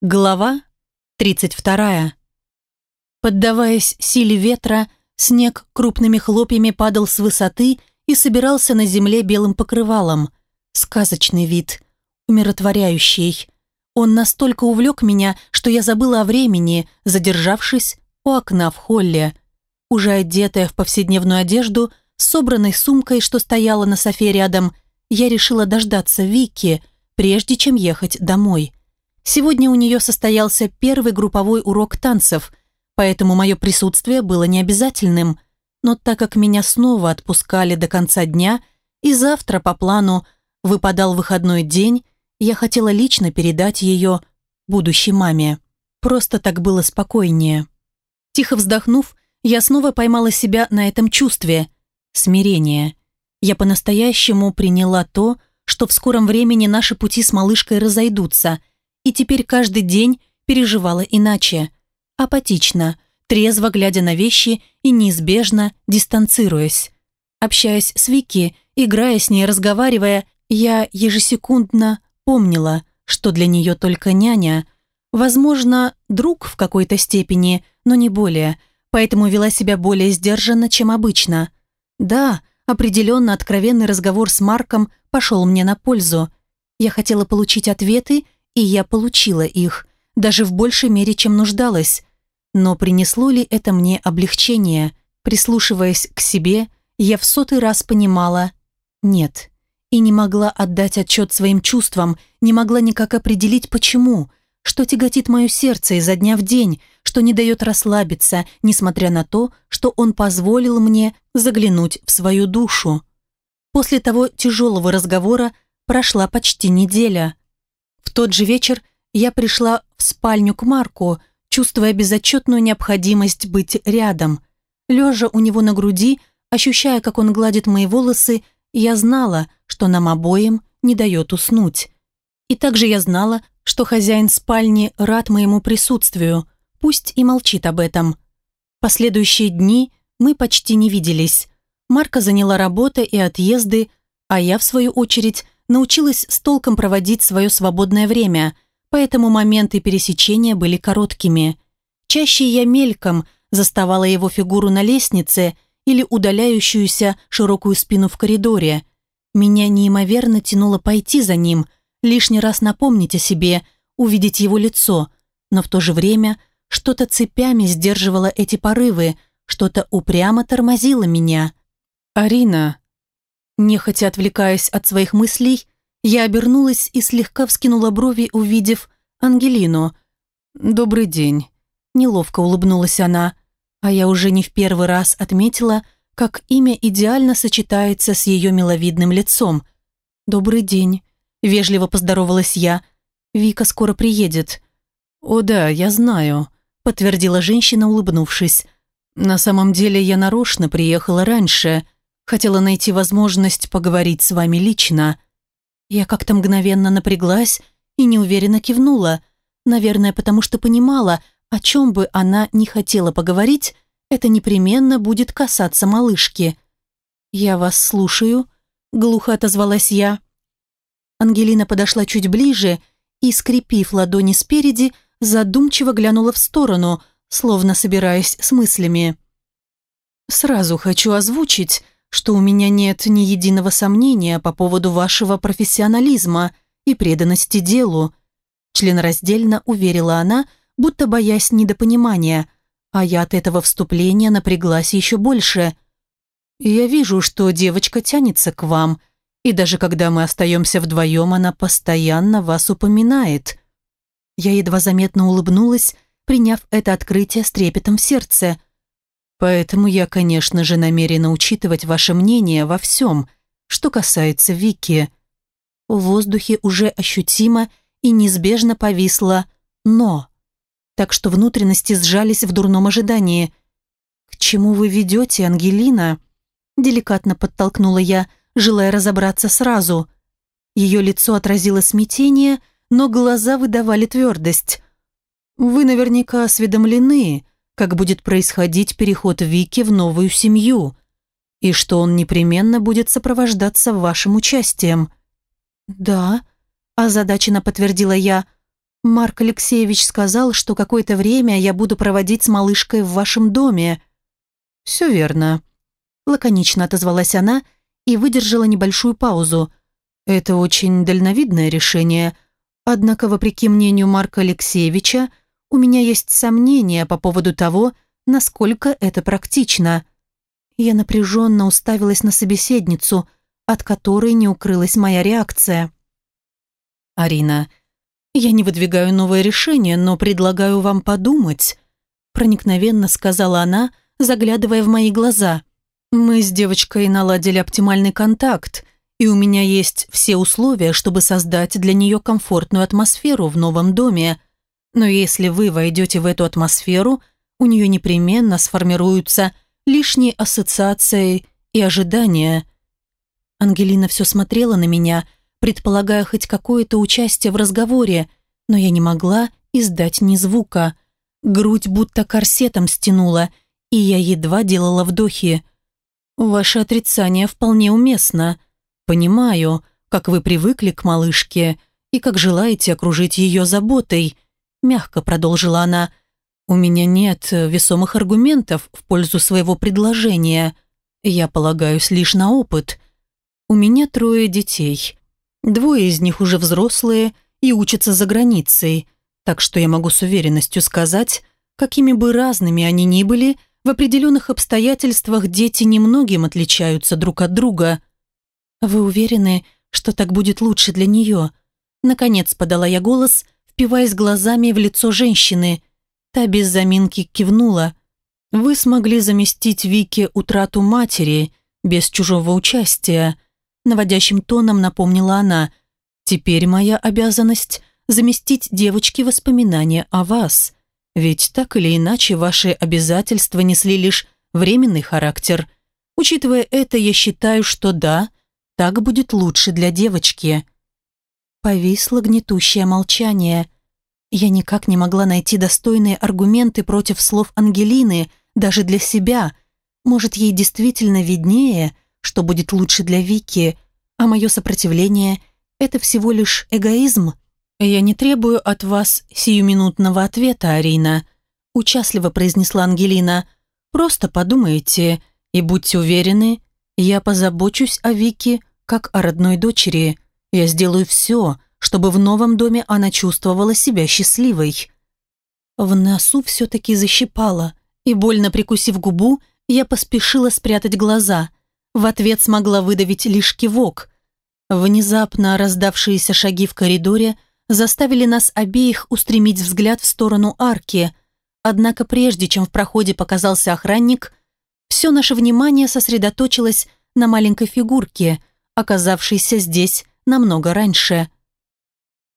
Глава 32. Поддаваясь силе ветра, снег крупными хлопьями падал с высоты и собирался на земле белым покрывалом. Сказочный вид, умиротворяющий. Он настолько увлек меня, что я забыла о времени, задержавшись у окна в холле. Уже одетая в повседневную одежду, собранной сумкой, что стояла на софе рядом, я решила дождаться Вики, прежде чем ехать домой. Сегодня у нее состоялся первый групповой урок танцев, поэтому мое присутствие было необязательным. Но так как меня снова отпускали до конца дня, и завтра по плану выпадал выходной день, я хотела лично передать ее будущей маме. Просто так было спокойнее. Тихо вздохнув, я снова поймала себя на этом чувстве – смирение. Я по-настоящему приняла то, что в скором времени наши пути с малышкой разойдутся – и теперь каждый день переживала иначе. Апатично, трезво глядя на вещи и неизбежно дистанцируясь. Общаясь с Вики, играя с ней, разговаривая, я ежесекундно помнила, что для нее только няня, возможно, друг в какой-то степени, но не более, поэтому вела себя более сдержанно, чем обычно. Да, определенно откровенный разговор с Марком пошел мне на пользу. Я хотела получить ответы и я получила их, даже в большей мере, чем нуждалась. Но принесло ли это мне облегчение? Прислушиваясь к себе, я в сотый раз понимала «нет». И не могла отдать отчет своим чувствам, не могла никак определить, почему, что тяготит мое сердце изо дня в день, что не дает расслабиться, несмотря на то, что он позволил мне заглянуть в свою душу. После того тяжелого разговора прошла почти неделя. В тот же вечер я пришла в спальню к Марку, чувствуя безотчетную необходимость быть рядом. Лежа у него на груди, ощущая, как он гладит мои волосы, я знала, что нам обоим не дает уснуть. И также я знала, что хозяин спальни рад моему присутствию, пусть и молчит об этом. Последующие дни мы почти не виделись. Марка заняла работа и отъезды, а я, в свою очередь, научилась с толком проводить свое свободное время, поэтому моменты пересечения были короткими. Чаще я мельком заставала его фигуру на лестнице или удаляющуюся широкую спину в коридоре. Меня неимоверно тянуло пойти за ним, лишний раз напомнить о себе, увидеть его лицо, но в то же время что-то цепями сдерживало эти порывы, что-то упрямо тормозило меня. «Арина», Нехотя отвлекаясь от своих мыслей, я обернулась и слегка вскинула брови, увидев Ангелину. «Добрый день». Неловко улыбнулась она, а я уже не в первый раз отметила, как имя идеально сочетается с ее миловидным лицом. «Добрый день», — вежливо поздоровалась я. «Вика скоро приедет». «О да, я знаю», — подтвердила женщина, улыбнувшись. «На самом деле я нарочно приехала раньше», — Хотела найти возможность поговорить с вами лично. Я как-то мгновенно напряглась и неуверенно кивнула. Наверное, потому что понимала, о чем бы она не хотела поговорить, это непременно будет касаться малышки. «Я вас слушаю», — глухо отозвалась я. Ангелина подошла чуть ближе и, скрепив ладони спереди, задумчиво глянула в сторону, словно собираясь с мыслями. «Сразу хочу озвучить, что у меня нет ни единого сомнения по поводу вашего профессионализма и преданности делу», членораздельно уверила она, будто боясь недопонимания, а я от этого вступления напряглась еще больше. «Я вижу, что девочка тянется к вам, и даже когда мы остаемся вдвоем, она постоянно вас упоминает». Я едва заметно улыбнулась, приняв это открытие с трепетом в сердце – Поэтому я, конечно же, намерена учитывать ваше мнение во всем, что касается Вики. В воздухе уже ощутимо и неизбежно повисло «но». Так что внутренности сжались в дурном ожидании. «К чему вы ведете, Ангелина?» Деликатно подтолкнула я, желая разобраться сразу. Ее лицо отразило смятение, но глаза выдавали твердость. «Вы наверняка осведомлены», как будет происходить переход Вики в новую семью, и что он непременно будет сопровождаться вашим участием». «Да», – озадаченно подтвердила я. Марк Алексеевич сказал, что какое-то время я буду проводить с малышкой в вашем доме. Все верно. Лаконично отозвалась она и выдержала небольшую паузу. Это очень дальновидное решение. Однако, вопреки мнению Марка Алексеевича, у меня есть сомнения по поводу того, насколько это практично. Я напряженно уставилась на собеседницу, от которой не укрылась моя реакция. «Арина, я не выдвигаю новое решение, но предлагаю вам подумать», проникновенно сказала она, заглядывая в мои глаза. «Мы с девочкой наладили оптимальный контакт, и у меня есть все условия, чтобы создать для нее комфортную атмосферу в новом доме. Но если вы войдете в эту атмосферу, у нее непременно сформируются лишние ассоциации и ожидания». Ангелина все смотрела на меня, предполагая хоть какое-то участие в разговоре, но я не могла издать ни звука. Грудь будто корсетом стянула, и я едва делала вдохи. «Ваше отрицание вполне уместно. Понимаю, как вы привыкли к малышке и как желаете окружить ее заботой», мягко продолжила она. «У меня нет весомых аргументов в пользу своего предложения. Я полагаюсь лишь на опыт. У меня трое детей. Двое из них уже взрослые и учатся за границей, так что я могу с уверенностью сказать, какими бы разными они ни были, в определенных обстоятельствах дети немногим отличаются друг от друга. «Вы уверены, что так будет лучше для нее?» Наконец подала я голос, впиваясь глазами в лицо женщины. Та без заминки кивнула. «Вы смогли заместить Вике утрату матери без чужого участия», наводящим тоном напомнила она. «Теперь моя обязанность заместить девочке воспоминания о вас. Ведь так или иначе ваши обязательства несли лишь временный характер. Учитывая это, я считаю, что да, так будет лучше для девочки». Повисло гнетущее молчание. Я никак не могла найти достойные аргументы против слов Ангелины, даже для себя. Может, ей действительно виднее – что будет лучше для Вики, а мое сопротивление – это всего лишь эгоизм. Я не требую от вас сиюминутного ответа, Арина, участливо произнесла Ангелина. Просто подумайте и будьте уверены, я позабочусь о Вике, как о родной дочери. Я сделаю все, чтобы в новом доме она чувствовала себя счастливой. В носу все-таки защипало, и, больно прикусив губу, я поспешила спрятать глаза – в ответ смогла выдавить лишь кивок. Внезапно раздавшиеся шаги в коридоре заставили нас обеих устремить взгляд в сторону арки. Однако прежде чем в проходе показался охранник, все наше внимание сосредоточилось на маленькой фигурке, оказавшейся здесь намного раньше.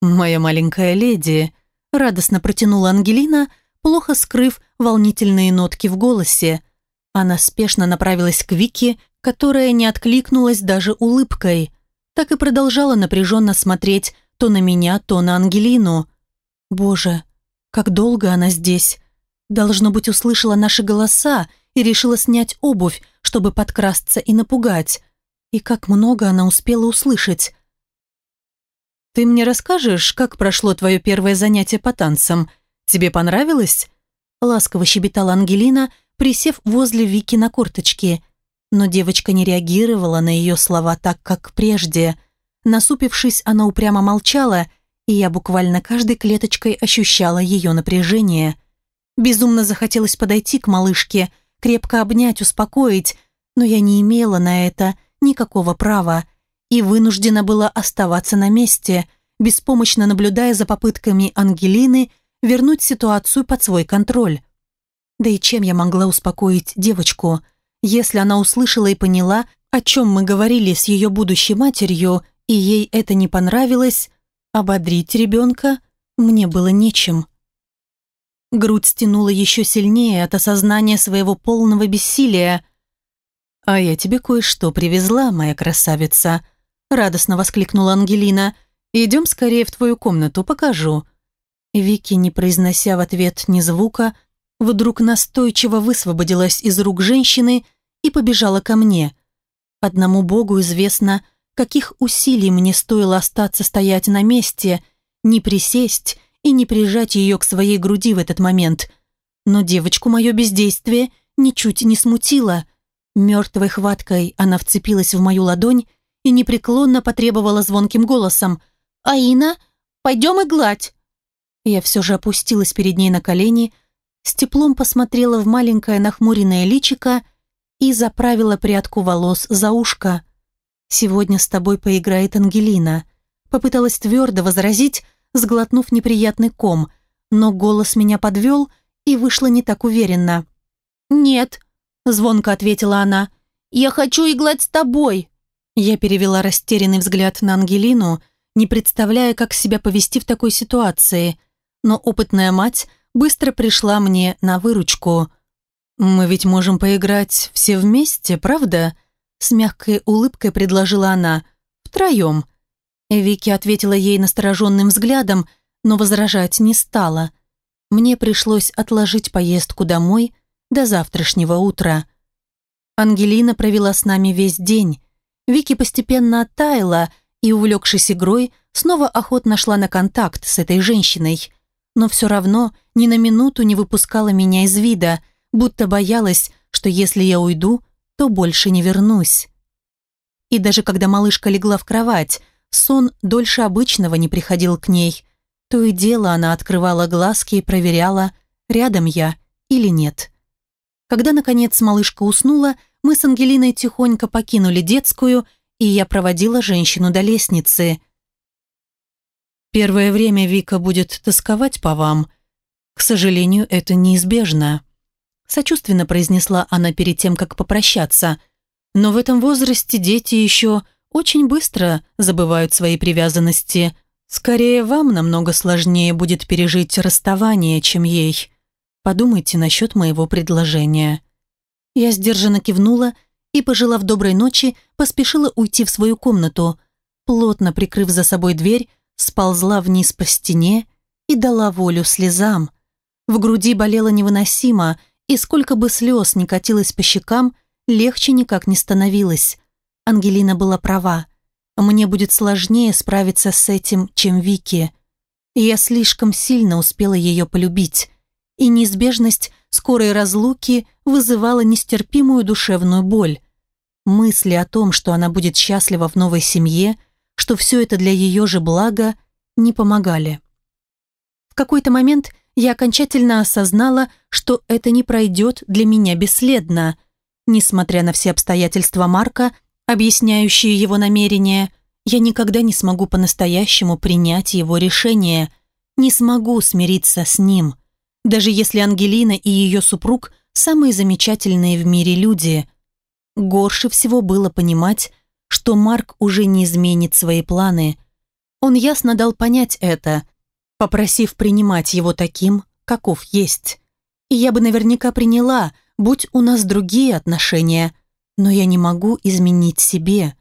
«Моя маленькая леди», — радостно протянула Ангелина, плохо скрыв волнительные нотки в голосе. Она спешно направилась к Вике которая не откликнулась даже улыбкой, так и продолжала напряженно смотреть то на меня, то на Ангелину. Боже, как долго она здесь. Должно быть, услышала наши голоса и решила снять обувь, чтобы подкрасться и напугать. И как много она успела услышать. «Ты мне расскажешь, как прошло твое первое занятие по танцам? Тебе понравилось?» Ласково щебетала Ангелина, присев возле Вики на корточки но девочка не реагировала на ее слова так, как прежде. Насупившись, она упрямо молчала, и я буквально каждой клеточкой ощущала ее напряжение. Безумно захотелось подойти к малышке, крепко обнять, успокоить, но я не имела на это никакого права и вынуждена была оставаться на месте, беспомощно наблюдая за попытками Ангелины вернуть ситуацию под свой контроль. Да и чем я могла успокоить девочку – если она услышала и поняла, о чем мы говорили с ее будущей матерью, и ей это не понравилось, ободрить ребенка мне было нечем. Грудь стянула еще сильнее от осознания своего полного бессилия. «А я тебе кое-что привезла, моя красавица», — радостно воскликнула Ангелина. «Идем скорее в твою комнату, покажу». Вики, не произнося в ответ ни звука, вдруг настойчиво высвободилась из рук женщины и побежала ко мне. Одному Богу известно, каких усилий мне стоило остаться стоять на месте, не присесть и не прижать ее к своей груди в этот момент. Но девочку мое бездействие ничуть не смутило. Мертвой хваткой она вцепилась в мою ладонь и непреклонно потребовала звонким голосом. «Аина, пойдем и гладь!» Я все же опустилась перед ней на колени, с теплом посмотрела в маленькое нахмуренное личико и заправила прядку волос за ушко. «Сегодня с тобой поиграет Ангелина», попыталась твердо возразить, сглотнув неприятный ком, но голос меня подвел и вышла не так уверенно. «Нет», — звонко ответила она, — «я хочу иглать с тобой». Я перевела растерянный взгляд на Ангелину, не представляя, как себя повести в такой ситуации, но опытная мать быстро пришла мне на выручку. «Мы ведь можем поиграть все вместе, правда?» С мягкой улыбкой предложила она. «Втроем». Вики ответила ей настороженным взглядом, но возражать не стала. Мне пришлось отложить поездку домой до завтрашнего утра. Ангелина провела с нами весь день. Вики постепенно оттаяла и, увлекшись игрой, снова охотно шла на контакт с этой женщиной. Но все равно ни на минуту не выпускала меня из вида, будто боялась, что если я уйду, то больше не вернусь. И даже когда малышка легла в кровать, сон дольше обычного не приходил к ней. То и дело она открывала глазки и проверяла, рядом я или нет. Когда, наконец, малышка уснула, мы с Ангелиной тихонько покинули детскую, и я проводила женщину до лестницы. «Первое время Вика будет тосковать по вам. К сожалению, это неизбежно», сочувственно произнесла она перед тем, как попрощаться. «Но в этом возрасте дети еще очень быстро забывают свои привязанности. Скорее, вам намного сложнее будет пережить расставание, чем ей. Подумайте насчет моего предложения». Я сдержанно кивнула и, пожелав доброй ночи, поспешила уйти в свою комнату. Плотно прикрыв за собой дверь, сползла вниз по стене и дала волю слезам. В груди болело невыносимо, и сколько бы слез ни катилось по щекам, легче никак не становилось. Ангелина была права. Мне будет сложнее справиться с этим, чем Вики. Я слишком сильно успела ее полюбить, и неизбежность скорой разлуки вызывала нестерпимую душевную боль. Мысли о том, что она будет счастлива в новой семье, что все это для ее же блага, не помогали. В какой-то момент я окончательно осознала, что это не пройдет для меня бесследно. Несмотря на все обстоятельства Марка, объясняющие его намерения, я никогда не смогу по-настоящему принять его решение, не смогу смириться с ним. Даже если Ангелина и ее супруг – самые замечательные в мире люди. Горше всего было понимать, что Марк уже не изменит свои планы. Он ясно дал понять это, попросив принимать его таким, каков есть. И я бы наверняка приняла, будь у нас другие отношения, но я не могу изменить себе.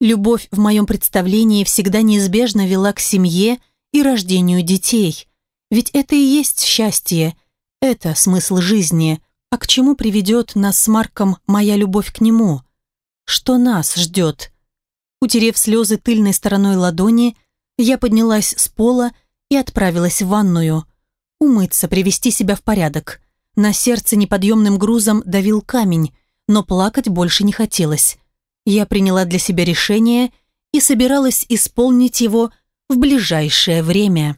Любовь в моем представлении всегда неизбежно вела к семье и рождению детей. Ведь это и есть счастье, это смысл жизни. А к чему приведет нас с Марком моя любовь к нему? Что нас ждет? Утерев слезы тыльной стороной ладони, я поднялась с пола и отправилась в ванную. Умыться, привести себя в порядок. На сердце неподъемным грузом давил камень, но плакать больше не хотелось. Я приняла для себя решение и собиралась исполнить его в ближайшее время.